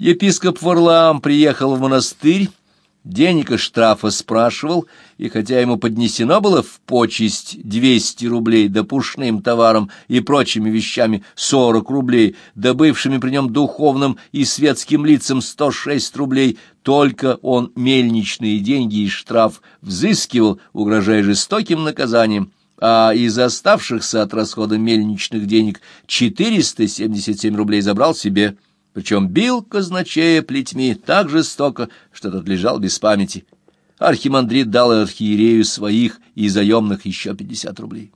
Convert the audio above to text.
Епископ Варлаам приехал в монастырь, денег и штрафа спрашивал, и хотя ему поднесено было в почесть двести рублей да товаром и прочими вещами сорок рублей, да бывшими при нем духовным и светским лицам сто шесть рублей, только он мельничные деньги и штраф взыскивал, угрожая жестоким наказанием, а из оставшихся от расхода мельничных денег 477 рублей забрал себе, причем бил казначея плетьми так жестоко, что тот лежал без памяти. Архимандрит дал архиерею своих и заемных еще 50 рублей.